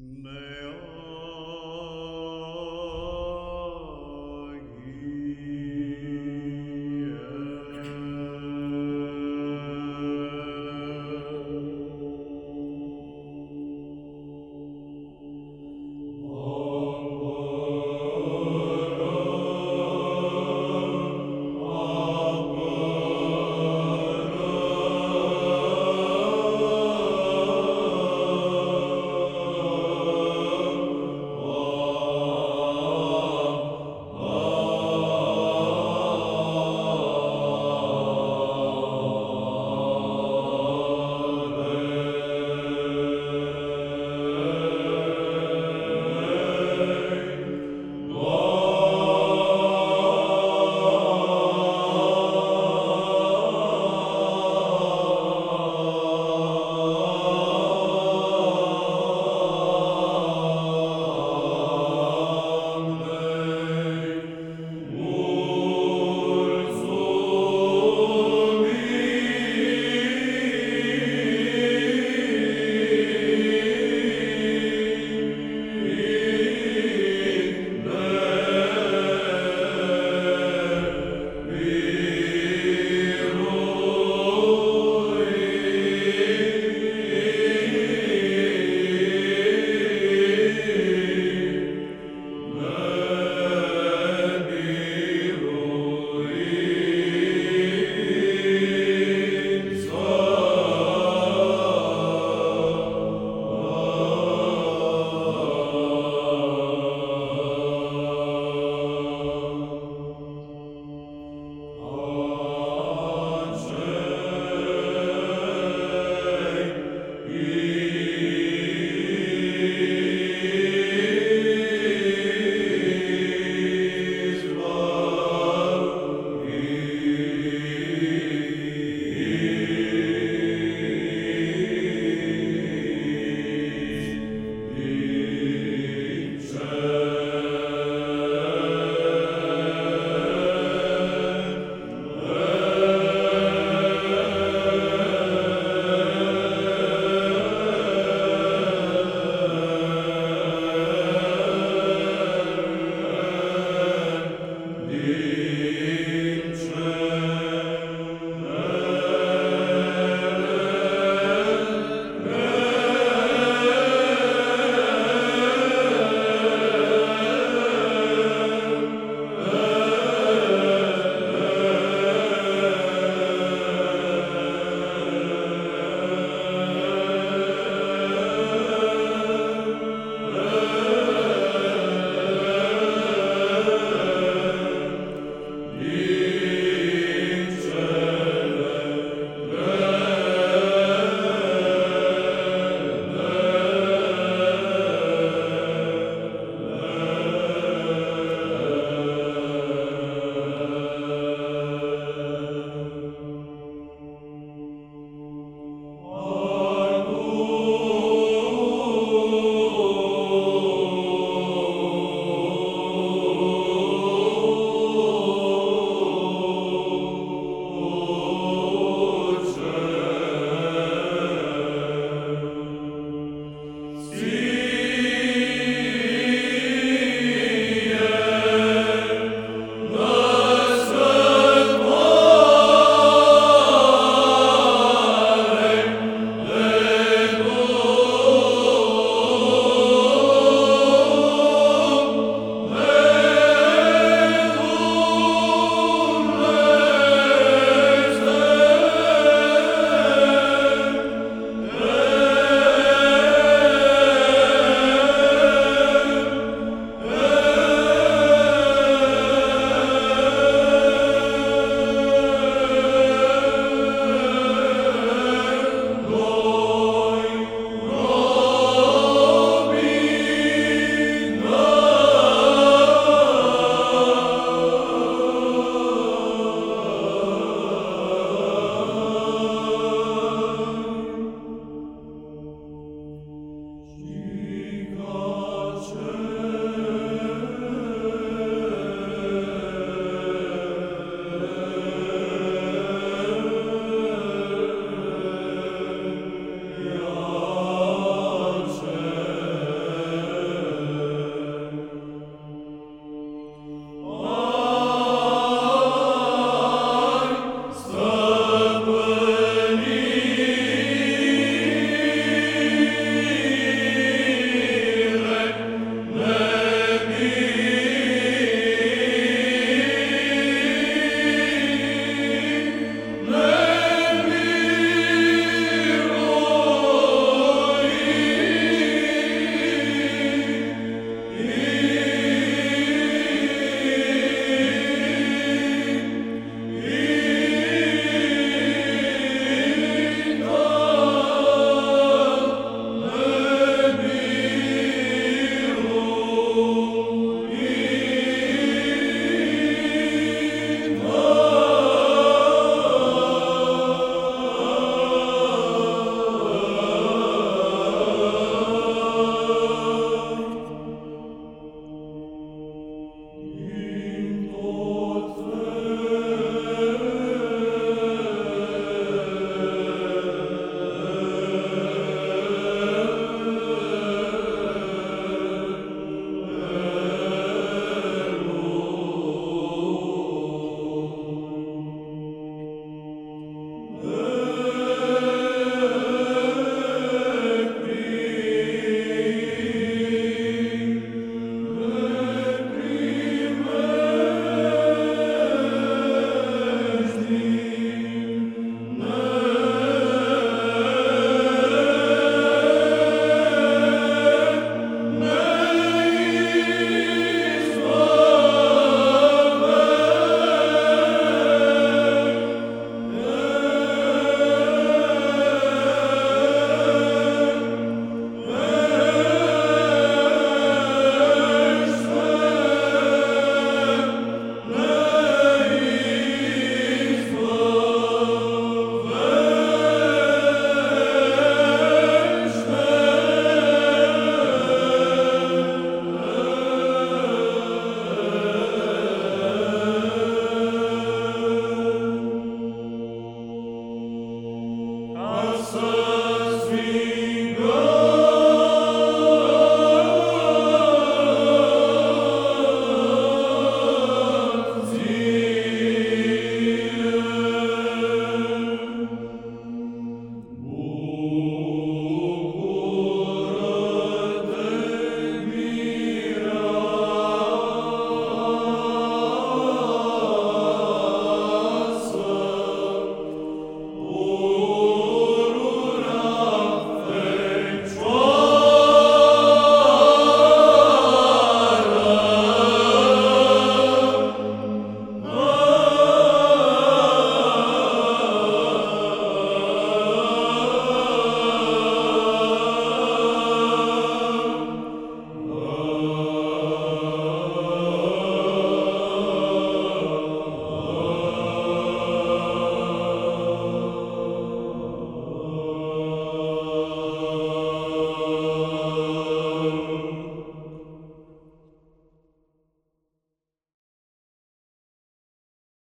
Nay,